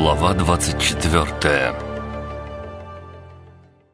Глава 24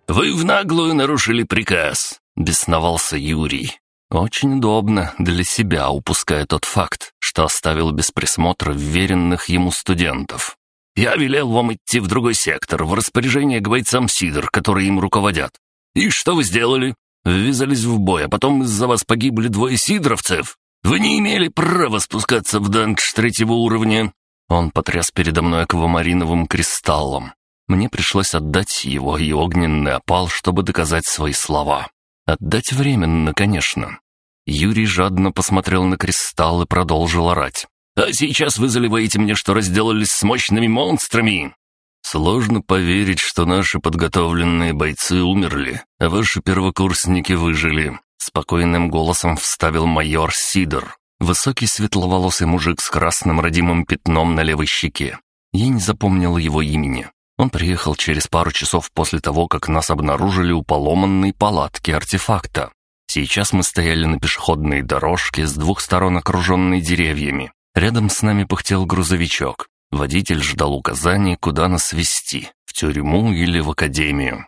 «Вы в наглую нарушили приказ», — бесновался Юрий. Очень удобно для себя, упуская тот факт, что оставил без присмотра веренных ему студентов. «Я велел вам идти в другой сектор, в распоряжение к бойцам Сидор, которые им руководят. И что вы сделали? Ввязались в бой, а потом из-за вас погибли двое сидоровцев. Вы не имели права спускаться в данж третьего уровня. Он потряс передо мной аквамариновым кристаллом. Мне пришлось отдать его и огненный опал, чтобы доказать свои слова. Отдать временно, конечно. Юрий жадно посмотрел на кристалл и продолжил орать. «А сейчас вы заливаете мне, что разделались с мощными монстрами!» «Сложно поверить, что наши подготовленные бойцы умерли, а ваши первокурсники выжили», — спокойным голосом вставил майор Сидор. Высокий светловолосый мужик с красным родимым пятном на левой щеке. Я не запомнил его имени. Он приехал через пару часов после того, как нас обнаружили у поломанной палатки артефакта. Сейчас мы стояли на пешеходной дорожке с двух сторон окруженной деревьями. Рядом с нами пыхтел грузовичок. Водитель ждал указаний, куда нас везти – в тюрьму или в академию.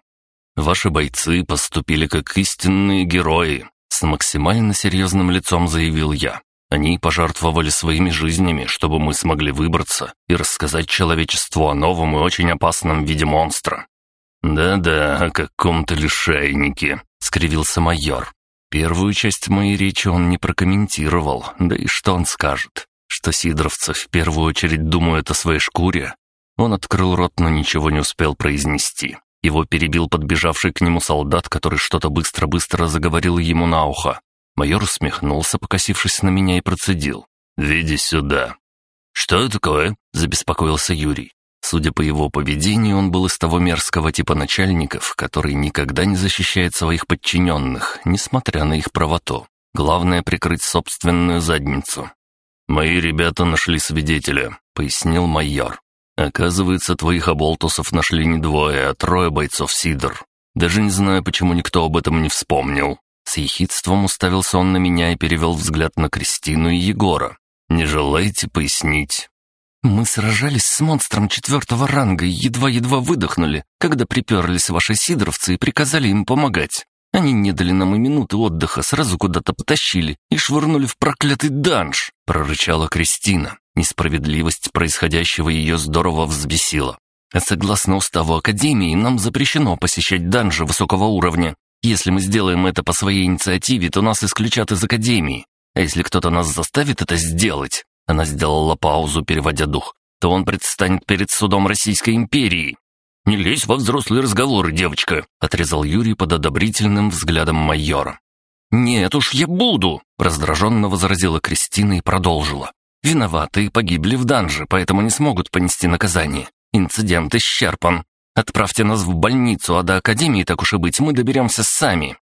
Ваши бойцы поступили как истинные герои, с максимально серьезным лицом заявил я. Они пожертвовали своими жизнями, чтобы мы смогли выбраться и рассказать человечеству о новом и очень опасном виде монстра. «Да-да, о каком-то лишайнике», — скривился майор. Первую часть моей речи он не прокомментировал, да и что он скажет? Что сидоровцы в первую очередь думают о своей шкуре? Он открыл рот, но ничего не успел произнести. Его перебил подбежавший к нему солдат, который что-то быстро-быстро заговорил ему на ухо. Майор усмехнулся, покосившись на меня, и процедил. «Веди сюда». «Что такое?» — забеспокоился Юрий. Судя по его поведению, он был из того мерзкого типа начальников, который никогда не защищает своих подчиненных, несмотря на их правоту. Главное — прикрыть собственную задницу. «Мои ребята нашли свидетеля», — пояснил майор. «Оказывается, твоих оболтусов нашли не двое, а трое бойцов Сидор. Даже не знаю, почему никто об этом не вспомнил. С ехидством уставился он на меня и перевел взгляд на Кристину и Егора. «Не желаете пояснить?» «Мы сражались с монстром четвертого ранга и едва-едва выдохнули, когда приперлись ваши сидоровцы и приказали им помогать. Они не дали нам и минуты отдыха, сразу куда-то потащили и швырнули в проклятый данж», — прорычала Кристина. Несправедливость происходящего ее здорово взбесила. Согласно уставу Академии, нам запрещено посещать данжи высокого уровня. Если мы сделаем это по своей инициативе, то нас исключат из Академии. А если кто-то нас заставит это сделать, она сделала паузу, переводя дух, то он предстанет перед судом Российской империи. «Не лезь во взрослые разговоры, девочка», — отрезал Юрий под одобрительным взглядом майора. «Нет уж, я буду», — раздраженно возразила Кристина и продолжила. «Виноваты погибли в данже, поэтому не смогут понести наказание. Инцидент исчерпан. Отправьте нас в больницу, а до академии, так уж и быть, мы доберемся сами».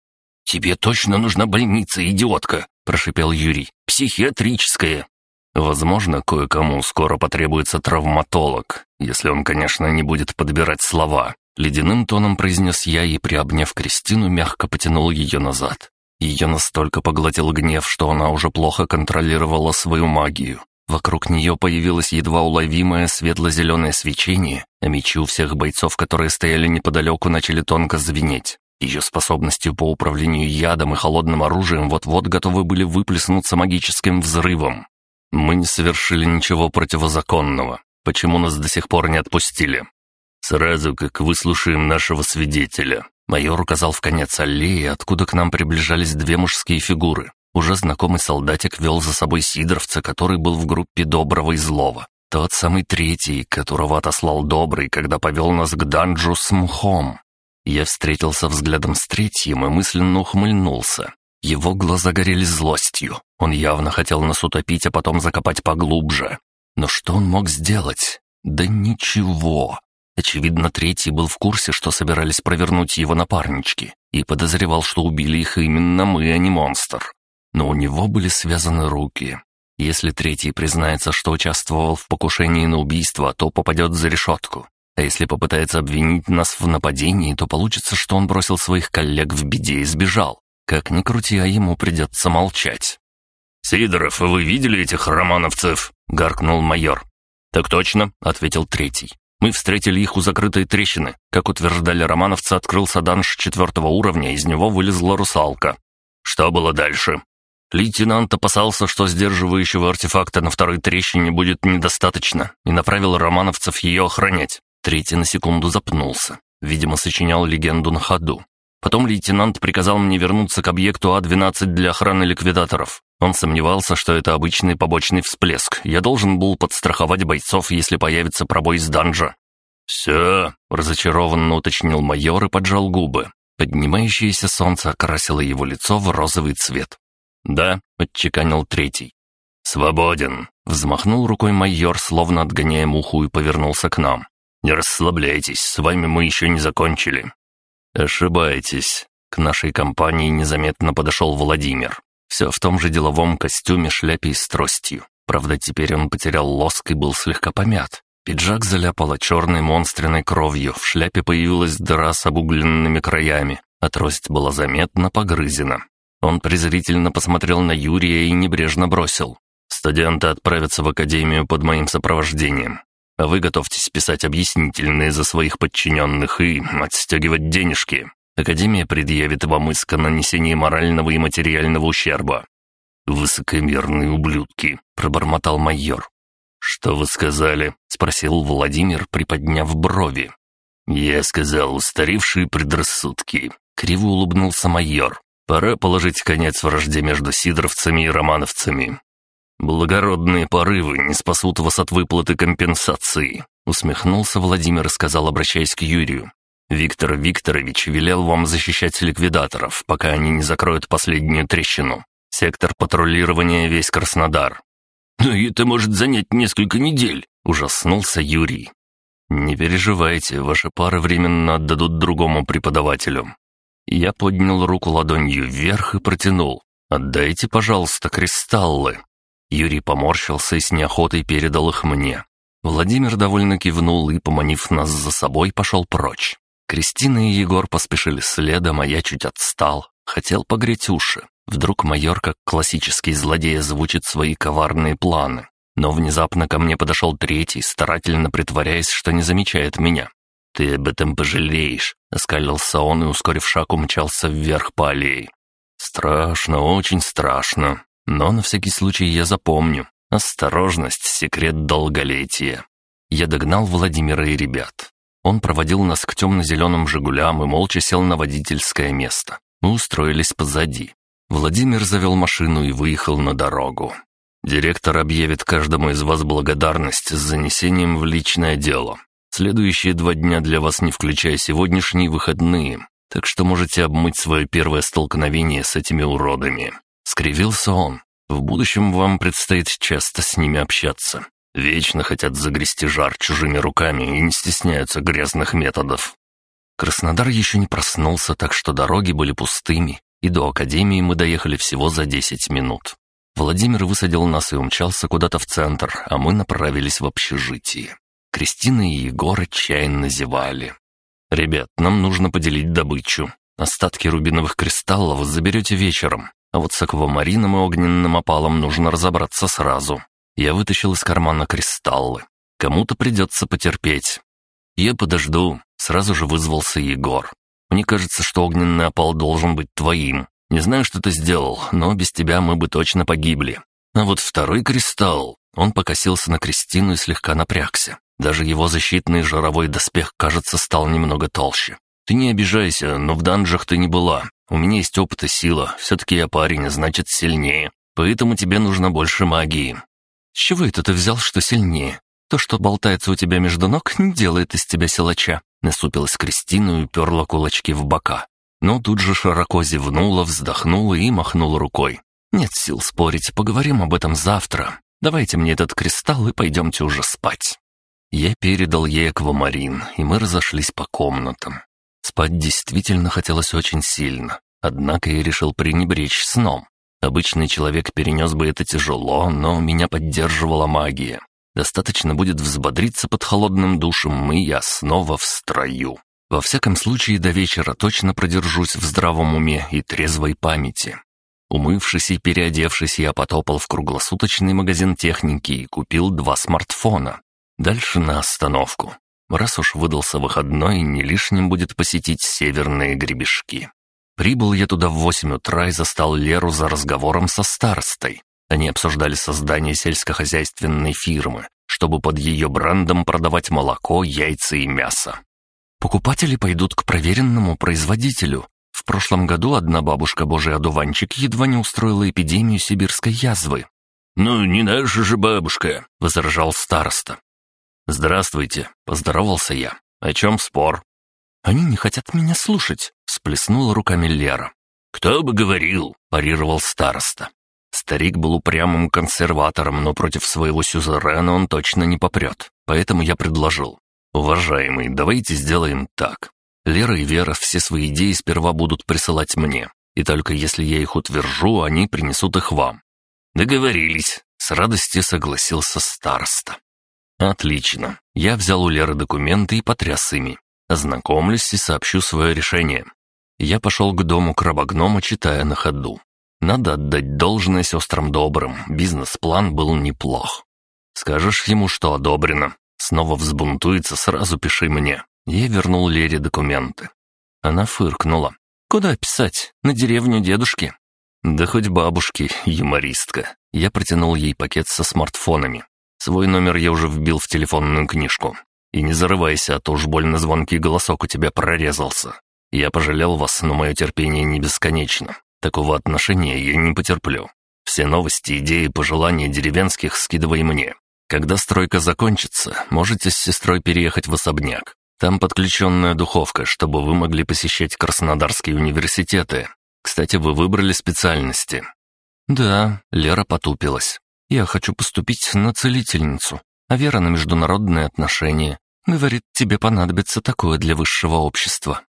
«Тебе точно нужна больница, идиотка!» – прошипел Юрий. «Психиатрическая». Возможно, кое-кому скоро потребуется травматолог, если он, конечно, не будет подбирать слова. Ледяным тоном произнес я и, приобняв Кристину, мягко потянул ее назад. Ее настолько поглотил гнев, что она уже плохо контролировала свою магию. Вокруг нее появилось едва уловимое светло-зеленое свечение, а мечи у всех бойцов, которые стояли неподалеку, начали тонко звенеть. Ее способностью по управлению ядом и холодным оружием вот-вот готовы были выплеснуться магическим взрывом. Мы не совершили ничего противозаконного. Почему нас до сих пор не отпустили? Сразу как выслушаем нашего свидетеля. Майор указал в конец аллеи, откуда к нам приближались две мужские фигуры. Уже знакомый солдатик вел за собой Сидоровца, который был в группе доброго и злого. Тот самый третий, которого отослал добрый, когда повел нас к данжу с мхом. Я встретился взглядом с третьим и мысленно ухмыльнулся. Его глаза горели злостью. Он явно хотел нас утопить, а потом закопать поглубже. Но что он мог сделать? Да ничего. Очевидно, третий был в курсе, что собирались провернуть его напарнички, и подозревал, что убили их именно мы, а не монстр но у него были связаны руки. Если третий признается, что участвовал в покушении на убийство, то попадет за решетку. А если попытается обвинить нас в нападении, то получится, что он бросил своих коллег в беде и сбежал. Как ни крути, а ему придется молчать. «Сидоров, вы видели этих романовцев?» — гаркнул майор. «Так точно», — ответил третий. Мы встретили их у закрытой трещины. Как утверждали романовцы, открылся данж четвертого уровня, из него вылезла русалка. Что было дальше? Лейтенант опасался, что сдерживающего артефакта на второй трещине будет недостаточно, и направил романовцев ее охранять. Третий на секунду запнулся. Видимо, сочинял легенду на ходу. Потом лейтенант приказал мне вернуться к объекту А-12 для охраны ликвидаторов. Он сомневался, что это обычный побочный всплеск. Я должен был подстраховать бойцов, если появится пробой из данжа. «Все», — разочарованно уточнил майор и поджал губы. Поднимающееся солнце окрасило его лицо в розовый цвет. «Да», — отчеканил третий. «Свободен», — взмахнул рукой майор, словно отгоняя муху, и повернулся к нам. «Не расслабляйтесь, с вами мы еще не закончили». «Ошибаетесь». К нашей компании незаметно подошел Владимир. Все в том же деловом костюме, шляпе и с тростью. Правда, теперь он потерял лоск и был слегка помят. Пиджак заляпало черной монстренной кровью, в шляпе появилась дыра с обугленными краями, а трость была заметно погрызена. Он презрительно посмотрел на Юрия и небрежно бросил. «Студенты отправятся в академию под моим сопровождением. А вы готовьтесь писать объяснительные за своих подчиненных и отстегивать денежки. Академия предъявит вам иск о нанесении морального и материального ущерба». «Высокомерные ублюдки», — пробормотал майор. «Что вы сказали?» — спросил Владимир, приподняв брови. «Я сказал, устаревшие предрассудки», — криво улыбнулся майор. «Пора положить конец вражде между сидоровцами и романовцами. Благородные порывы не спасут вас от выплаты компенсации», — усмехнулся Владимир и сказал, обращаясь к Юрию. Виктор Викторович велел вам защищать ликвидаторов, пока они не закроют последнюю трещину. Сектор патрулирования весь Краснодар. «Но это может занять несколько недель», — ужаснулся Юрий. «Не переживайте, ваши пары временно отдадут другому преподавателю». Я поднял руку ладонью вверх и протянул. «Отдайте, пожалуйста, кристаллы». Юрий поморщился и с неохотой передал их мне. Владимир довольно кивнул и, поманив нас за собой, пошел прочь. Кристина и Егор поспешили следом, а я чуть отстал. Хотел погреть уши. Вдруг майор, как классический злодей, озвучит свои коварные планы. Но внезапно ко мне подошел третий, старательно притворяясь, что не замечает меня. «Ты об этом пожалеешь», — оскалился он и, ускорив шаг, умчался вверх по аллее. «Страшно, очень страшно. Но на всякий случай я запомню. Осторожность — секрет долголетия». Я догнал Владимира и ребят. Он проводил нас к темно-зеленым «Жигулям» и молча сел на водительское место. Мы устроились позади. Владимир завел машину и выехал на дорогу. «Директор объявит каждому из вас благодарность с занесением в личное дело. Следующие два дня для вас, не включая сегодняшние выходные, так что можете обмыть свое первое столкновение с этими уродами». Скривился он. «В будущем вам предстоит часто с ними общаться. Вечно хотят загрести жар чужими руками и не стесняются грязных методов. Краснодар еще не проснулся, так что дороги были пустыми, и до академии мы доехали всего за 10 минут. Владимир высадил нас и умчался куда-то в центр, а мы направились в общежитие. Кристина и Егор отчаянно зевали. «Ребят, нам нужно поделить добычу. Остатки рубиновых кристаллов заберете вечером, а вот с аквамарином и огненным опалом нужно разобраться сразу. Я вытащил из кармана кристаллы. Кому-то придется потерпеть. Я подожду. Сразу же вызвался Егор. Мне кажется, что огненный опал должен быть твоим. Не знаю, что ты сделал, но без тебя мы бы точно погибли. А вот второй кристалл... Он покосился на Кристину и слегка напрягся. Даже его защитный жировой доспех, кажется, стал немного толще. Ты не обижайся, но в данжах ты не была. У меня есть опыт и сила. Все-таки я парень, значит, сильнее. Поэтому тебе нужно больше магии. «С чего это ты взял, что сильнее? То, что болтается у тебя между ног, не делает из тебя силача». Насупилась Кристина и уперла кулачки в бока. Но тут же широко зевнула, вздохнула и махнула рукой. «Нет сил спорить, поговорим об этом завтра. Давайте мне этот кристалл и пойдемте уже спать». Я передал ей аквамарин, и мы разошлись по комнатам. Спать действительно хотелось очень сильно, однако я решил пренебречь сном. Обычный человек перенес бы это тяжело, но меня поддерживала магия. Достаточно будет взбодриться под холодным душем, и я снова в строю. Во всяком случае, до вечера точно продержусь в здравом уме и трезвой памяти. Умывшись и переодевшись, я потопал в круглосуточный магазин техники и купил два смартфона. Дальше на остановку. раз уж выдался выходной, не лишним будет посетить северные гребешки. Прибыл я туда в восемь утра и застал Леру за разговором со старостой. Они обсуждали создание сельскохозяйственной фирмы, чтобы под ее брендом продавать молоко, яйца и мясо. Покупатели пойдут к проверенному производителю. В прошлом году одна бабушка Божий одуванчик едва не устроила эпидемию сибирской язвы. «Ну, не наша же бабушка», — возражал староста. «Здравствуйте», — поздоровался я. «О чем спор?» «Они не хотят меня слушать», — всплеснула руками Лера. «Кто бы говорил», — парировал староста. Старик был упрямым консерватором, но против своего сюзерена он точно не попрет. Поэтому я предложил. «Уважаемый, давайте сделаем так. Лера и Вера все свои идеи сперва будут присылать мне, и только если я их утвержу, они принесут их вам». «Договорились», — с радостью согласился староста. «Отлично. Я взял у Леры документы и потряс ими. Ознакомлюсь и сообщу свое решение. Я пошел к дому крабогнома, читая на ходу. Надо отдать должное сестрам добрым, бизнес-план был неплох. Скажешь ему, что одобрено. Снова взбунтуется, сразу пиши мне. Я вернул Лере документы. Она фыркнула. «Куда писать? На деревню дедушки?» «Да хоть бабушки, юмористка». Я протянул ей пакет со смартфонами. Свой номер я уже вбил в телефонную книжку. И не зарывайся, а то уж больно звонкий голосок у тебя прорезался. Я пожалел вас, но мое терпение не бесконечно. Такого отношения я не потерплю. Все новости, идеи, пожелания деревенских скидывай мне. Когда стройка закончится, можете с сестрой переехать в особняк. Там подключенная духовка, чтобы вы могли посещать Краснодарские университеты. Кстати, вы выбрали специальности». «Да», — Лера потупилась. «Я хочу поступить на целительницу, а Вера на международные отношения. Говорит, тебе понадобится такое для высшего общества».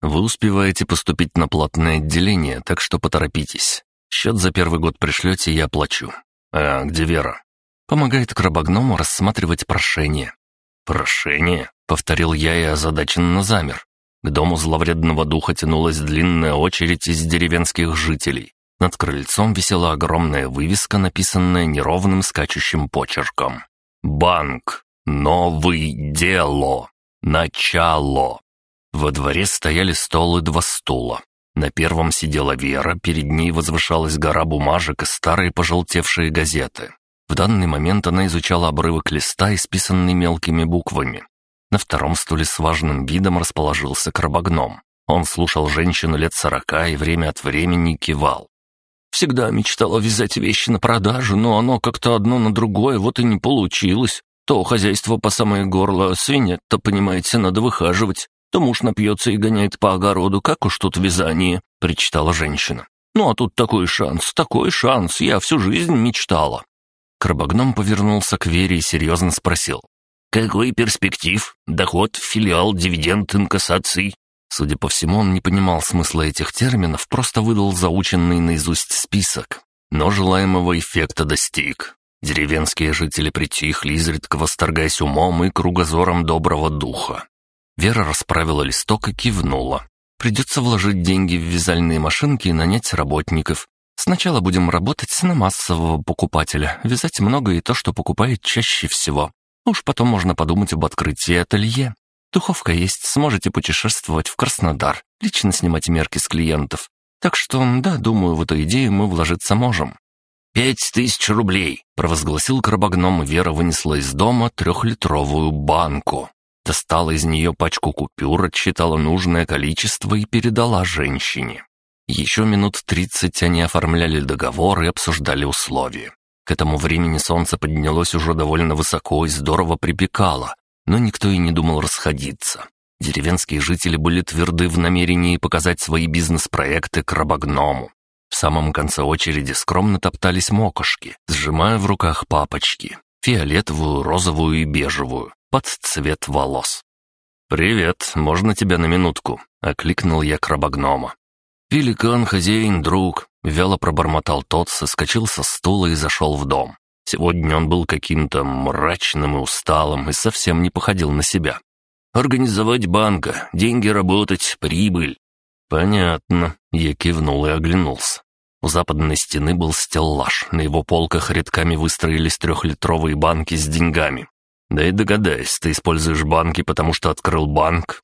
«Вы успеваете поступить на платное отделение, так что поторопитесь. Счет за первый год пришлете, я оплачу. А где Вера?» Помогает крабогному рассматривать прошение. «Прошение?» — повторил я и озадаченно замер. К дому зловредного духа тянулась длинная очередь из деревенских жителей. Над крыльцом висела огромная вывеска, написанная неровным скачущим почерком. «Банк! Новый дело! Начало!» Во дворе стояли стол и два стула. На первом сидела Вера, перед ней возвышалась гора бумажек и старые пожелтевшие газеты. В данный момент она изучала обрывок листа, исписанный мелкими буквами. На втором стуле с важным видом расположился крабогном. Он слушал женщину лет сорока и время от времени кивал. «Всегда мечтала вязать вещи на продажу, но оно как-то одно на другое вот и не получилось. То хозяйство по самое горло, свинет-то, понимаете, надо выхаживать. То муж напьется и гоняет по огороду, как уж тут вязание», — причитала женщина. «Ну а тут такой шанс, такой шанс, я всю жизнь мечтала». Крабогном повернулся к Вере и серьезно спросил. «Какой перспектив? Доход, филиал, дивиденд, инкассаций?» Судя по всему, он не понимал смысла этих терминов, просто выдал заученный наизусть список. Но желаемого эффекта достиг. Деревенские жители притихли, изредка восторгаясь умом и кругозором доброго духа. Вера расправила листок и кивнула. «Придется вложить деньги в вязальные машинки и нанять работников. Сначала будем работать на массового покупателя, вязать много и то, что покупает чаще всего. Уж потом можно подумать об открытии ателье. Духовка есть, сможете путешествовать в Краснодар, лично снимать мерки с клиентов. Так что, да, думаю, в эту идею мы вложиться можем». «Пять тысяч рублей!» — провозгласил крабогном, Вера вынесла из дома трехлитровую банку. Достала из нее пачку купюр, отсчитала нужное количество и передала женщине. Еще минут тридцать они оформляли договор и обсуждали условия. К этому времени солнце поднялось уже довольно высоко и здорово припекало, но никто и не думал расходиться. Деревенские жители были тверды в намерении показать свои бизнес-проекты крабогному. В самом конце очереди скромно топтались мокошки, сжимая в руках папочки. Фиолетовую, розовую и бежевую, под цвет волос. «Привет, можно тебя на минутку?» — окликнул я крабогнома. «Великан, хозяин, друг», — вяло пробормотал тот, соскочил со стула и зашел в дом. Сегодня он был каким-то мрачным и усталым и совсем не походил на себя. «Организовать банка, деньги работать, прибыль». «Понятно», — я кивнул и оглянулся. У западной стены был стеллаж, на его полках рядками выстроились трехлитровые банки с деньгами. Да и догадайся, ты используешь банки, потому что открыл банк».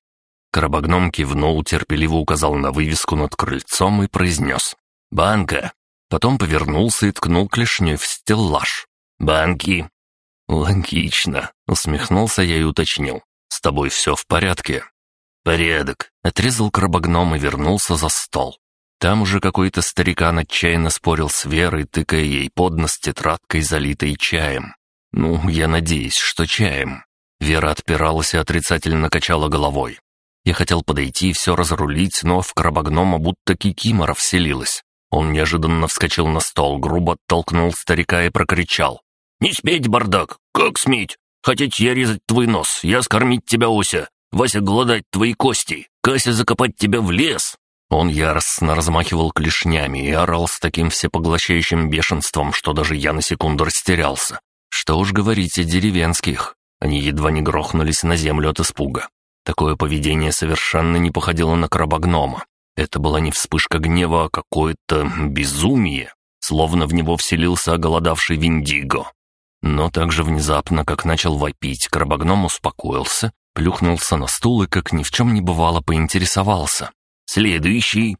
Крабогном кивнул, терпеливо указал на вывеску над крыльцом и произнес. «Банка». Потом повернулся и ткнул клешней в стеллаж. «Банки». «Логично», — усмехнулся я и уточнил. «С тобой все в порядке?» «Порядок», — отрезал крабогном и вернулся за стол. Там уже какой-то старикан отчаянно спорил с Верой, тыкая ей под нос тетрадкой, залитой чаем. Ну, я надеюсь, что чаем. Вера отпиралась и отрицательно качала головой. Я хотел подойти и все разрулить, но в крабогнома будто кикимора вселилась. Он неожиданно вскочил на стол, грубо оттолкнул старика и прокричал. «Не сметь, бардак! Как сметь? Хотеть я резать твой нос, я скормить тебя, Ося, Вася голодать твои кости, Кася закопать тебя в лес!» Он яростно размахивал клешнями и орал с таким всепоглощающим бешенством, что даже я на секунду растерялся. Что уж говорить о деревенских. Они едва не грохнулись на землю от испуга. Такое поведение совершенно не походило на крабогнома. Это была не вспышка гнева, а какое-то безумие. Словно в него вселился оголодавший Виндиго. Но так же внезапно, как начал вопить, крабогном успокоился, плюхнулся на стул и, как ни в чем не бывало, поинтересовался. «Следующий!»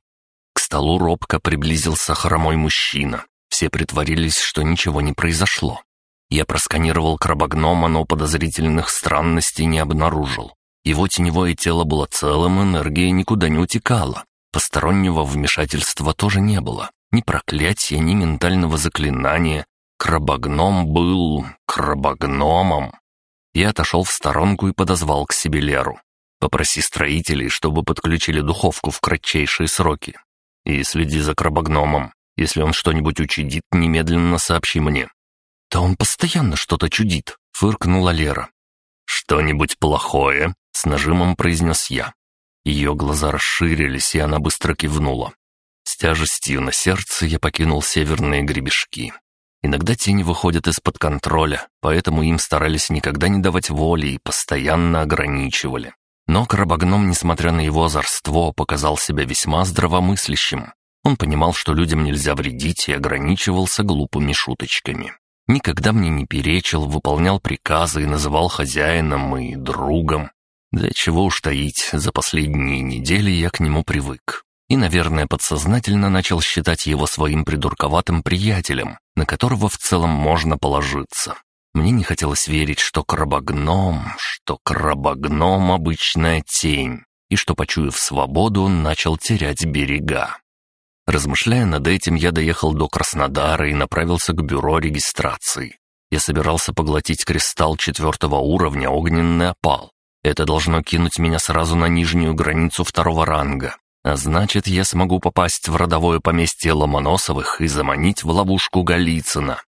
К столу робко приблизился хромой мужчина. Все притворились, что ничего не произошло. Я просканировал крабогнома, но подозрительных странностей не обнаружил. Его теневое тело было целым, энергия никуда не утекала. Постороннего вмешательства тоже не было. Ни проклятия, ни ментального заклинания. Крабогном был крабогномом. Я отошел в сторонку и подозвал к себе Леру. Попроси строителей, чтобы подключили духовку в кратчайшие сроки. И следи за крабогномом. Если он что-нибудь учудит, немедленно сообщи мне. «Да он постоянно что-то чудит», — фыркнула Лера. «Что-нибудь плохое?» — с нажимом произнес я. Ее глаза расширились, и она быстро кивнула. С тяжестью на сердце я покинул северные гребешки. Иногда тени выходят из-под контроля, поэтому им старались никогда не давать воли и постоянно ограничивали. Но крабогном, несмотря на его озорство, показал себя весьма здравомыслящим. Он понимал, что людям нельзя вредить и ограничивался глупыми шуточками. Никогда мне не перечил, выполнял приказы и называл хозяином и другом. Да чего уж таить, за последние недели я к нему привык. И, наверное, подсознательно начал считать его своим придурковатым приятелем, на которого в целом можно положиться. Мне не хотелось верить, что крабогном, что крабогном — обычная тень, и что, почуяв свободу, он начал терять берега. Размышляя над этим, я доехал до Краснодара и направился к бюро регистрации. Я собирался поглотить кристалл четвертого уровня огненный опал. Это должно кинуть меня сразу на нижнюю границу второго ранга. А значит, я смогу попасть в родовое поместье Ломоносовых и заманить в ловушку Голицына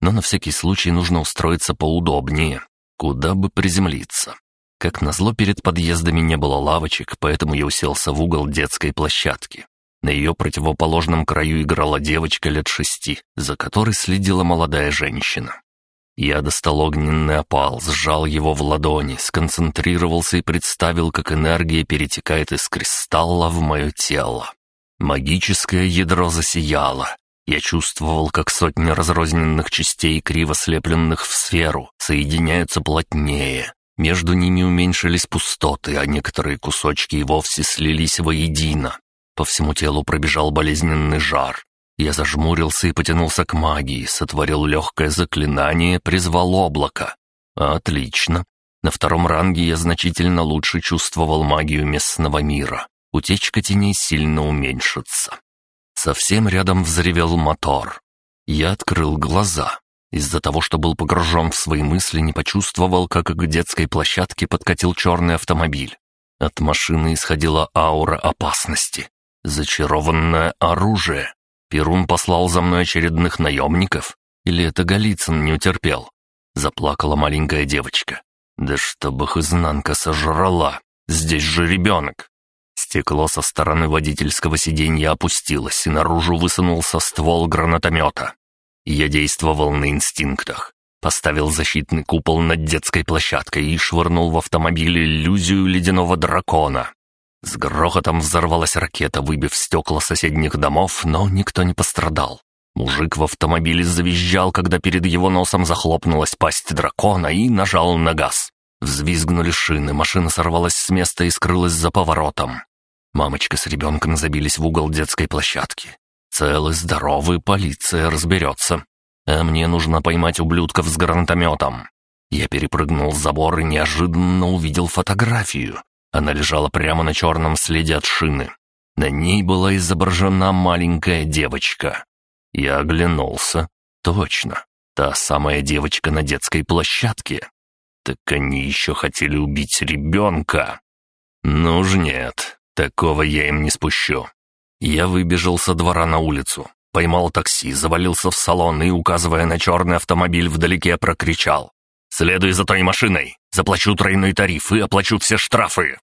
но на всякий случай нужно устроиться поудобнее, куда бы приземлиться. Как назло, перед подъездами не было лавочек, поэтому я уселся в угол детской площадки. На ее противоположном краю играла девочка лет шести, за которой следила молодая женщина. Я достал огненный опал, сжал его в ладони, сконцентрировался и представил, как энергия перетекает из кристалла в мое тело. Магическое ядро засияло, я чувствовал, как сотни разрозненных частей, криво слепленных в сферу, соединяются плотнее. Между ними уменьшились пустоты, а некоторые кусочки и вовсе слились воедино. По всему телу пробежал болезненный жар. Я зажмурился и потянулся к магии, сотворил легкое заклинание, призвал облако. Отлично. На втором ранге я значительно лучше чувствовал магию местного мира. Утечка теней сильно уменьшится. Совсем рядом взревел мотор. Я открыл глаза. Из-за того, что был погружен в свои мысли, не почувствовал, как к детской площадке подкатил черный автомобиль. От машины исходила аура опасности. Зачарованное оружие. Перун послал за мной очередных наемников. Или это Голицын не утерпел? Заплакала маленькая девочка. Да чтобы их изнанка сожрала. Здесь же ребенок. Стекло со стороны водительского сиденья опустилось, и наружу высунулся ствол гранатомета. Я действовал на инстинктах. Поставил защитный купол над детской площадкой и швырнул в автомобиль иллюзию ледяного дракона. С грохотом взорвалась ракета, выбив стекла соседних домов, но никто не пострадал. Мужик в автомобиле завизжал, когда перед его носом захлопнулась пасть дракона и нажал на газ. Взвизгнули шины, машина сорвалась с места и скрылась за поворотом. Мамочка с ребенком забились в угол детской площадки. Целый, здоровый, полиция разберется. А мне нужно поймать ублюдков с гранатометом. Я перепрыгнул забор и неожиданно увидел фотографию. Она лежала прямо на черном следе от шины. На ней была изображена маленькая девочка. Я оглянулся. Точно, та самая девочка на детской площадке. Так они еще хотели убить ребенка. Ну ж нет, такого я им не спущу. Я выбежал со двора на улицу, поймал такси, завалился в салон и, указывая на черный автомобиль вдалеке, прокричал. «Следуй за той машиной! Заплачу тройной тариф и оплачу все штрафы!»